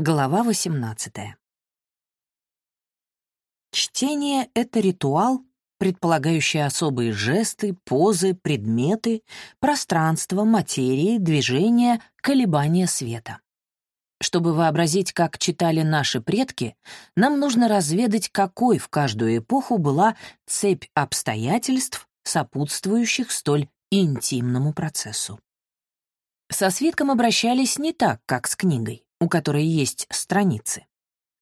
Глава 18. Чтение — это ритуал, предполагающий особые жесты, позы, предметы, пространство, материи, движения, колебания света. Чтобы вообразить, как читали наши предки, нам нужно разведать, какой в каждую эпоху была цепь обстоятельств, сопутствующих столь интимному процессу. Со свитком обращались не так, как с книгой у которой есть страницы.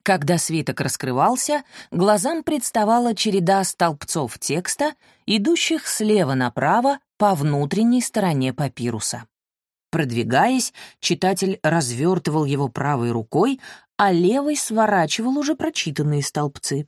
Когда свиток раскрывался, глазам представала череда столбцов текста, идущих слева направо по внутренней стороне папируса. Продвигаясь, читатель развертывал его правой рукой, а левой сворачивал уже прочитанные столбцы.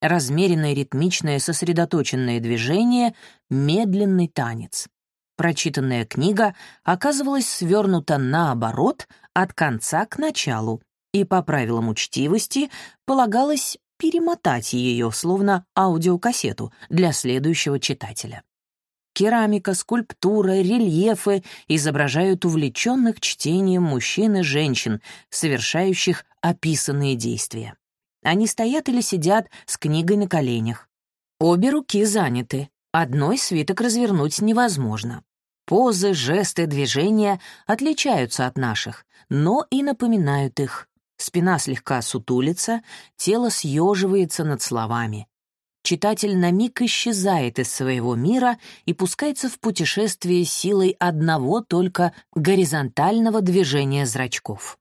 Размеренное ритмичное сосредоточенное движение — медленный танец. Прочитанная книга оказывалась свернута наоборот, от конца к началу, и по правилам учтивости полагалось перемотать ее, словно аудиокассету, для следующего читателя. Керамика, скульптура, рельефы изображают увлеченных чтением мужчин и женщин, совершающих описанные действия. Они стоят или сидят с книгой на коленях. Обе руки заняты, одной свиток развернуть невозможно. Позы, жесты, движения отличаются от наших, но и напоминают их. Спина слегка сутулится, тело съеживается над словами. Читатель на миг исчезает из своего мира и пускается в путешествие силой одного только горизонтального движения зрачков.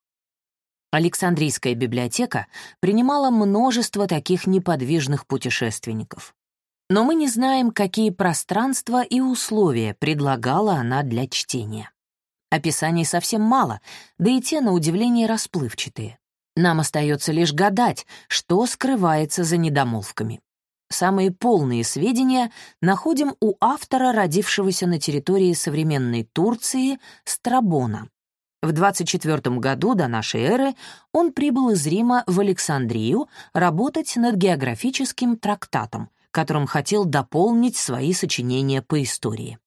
Александрийская библиотека принимала множество таких неподвижных путешественников. Но мы не знаем, какие пространства и условия предлагала она для чтения. Описаний совсем мало, да и те, на удивление, расплывчатые. Нам остается лишь гадать, что скрывается за недомолвками. Самые полные сведения находим у автора, родившегося на территории современной Турции, Страбона. В 24 году до нашей эры он прибыл из Рима в Александрию работать над географическим трактатом, которым хотел дополнить свои сочинения по истории.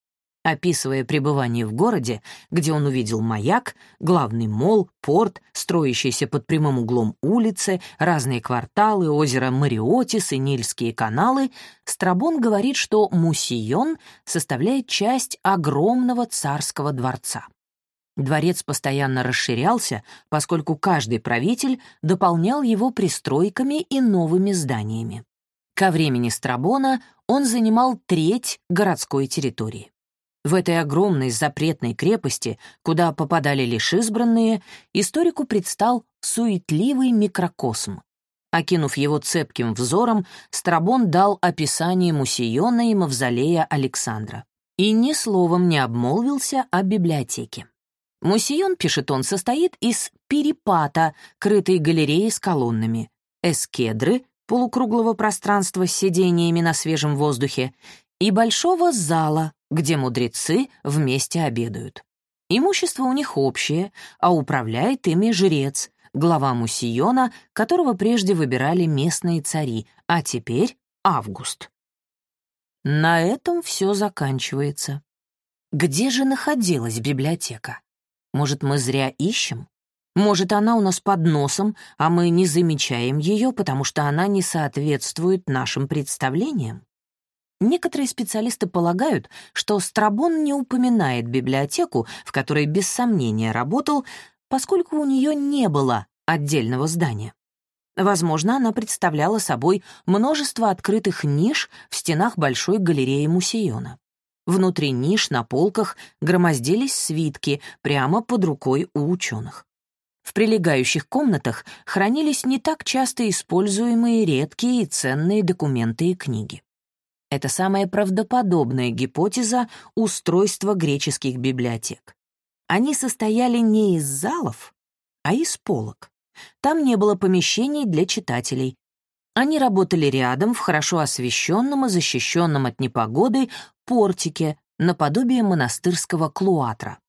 Описывая пребывание в городе, где он увидел маяк, главный мол, порт, строящийся под прямым углом улицы, разные кварталы, озеро Мариотис и Нильские каналы, Страбон говорит, что Мусион составляет часть огромного царского дворца. Дворец постоянно расширялся, поскольку каждый правитель дополнял его пристройками и новыми зданиями. Ко времени Страбона он занимал треть городской территории. В этой огромной запретной крепости, куда попадали лишь избранные, историку предстал суетливый микрокосм. Окинув его цепким взором, Страбон дал описание Мусиона и мавзолея Александра. И ни словом не обмолвился о библиотеке. Мусион, пишет он, состоит из перепата, крытой галереи с колоннами, эскедры, полукруглого пространства с сидениями на свежем воздухе и большого зала, где мудрецы вместе обедают. Имущество у них общее, а управляет ими жрец, глава Мусиона, которого прежде выбирали местные цари, а теперь Август. На этом все заканчивается. Где же находилась библиотека? Может, мы зря ищем? Может, она у нас под носом, а мы не замечаем ее, потому что она не соответствует нашим представлениям? Некоторые специалисты полагают, что Страбон не упоминает библиотеку, в которой без сомнения работал, поскольку у нее не было отдельного здания. Возможно, она представляла собой множество открытых ниш в стенах большой галереи Мусиона. Внутри ниш на полках громоздились свитки прямо под рукой у ученых. В прилегающих комнатах хранились не так часто используемые редкие и ценные документы и книги. Это самая правдоподобная гипотеза устройства греческих библиотек. Они состояли не из залов, а из полок. Там не было помещений для читателей. Они работали рядом в хорошо освещенном и защищенном от непогоды портике наподобие монастырского клуатра.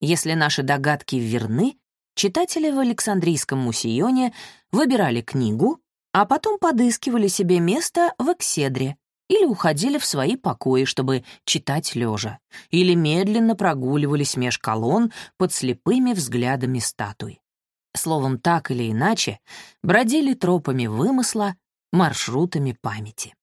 Если наши догадки верны, читатели в Александрийском мусионе выбирали книгу, а потом подыскивали себе место в экседре или уходили в свои покои, чтобы читать лежа, или медленно прогуливались меж колонн под слепыми взглядами статуй. Словом, так или иначе, бродили тропами вымысла, маршрутами памяти.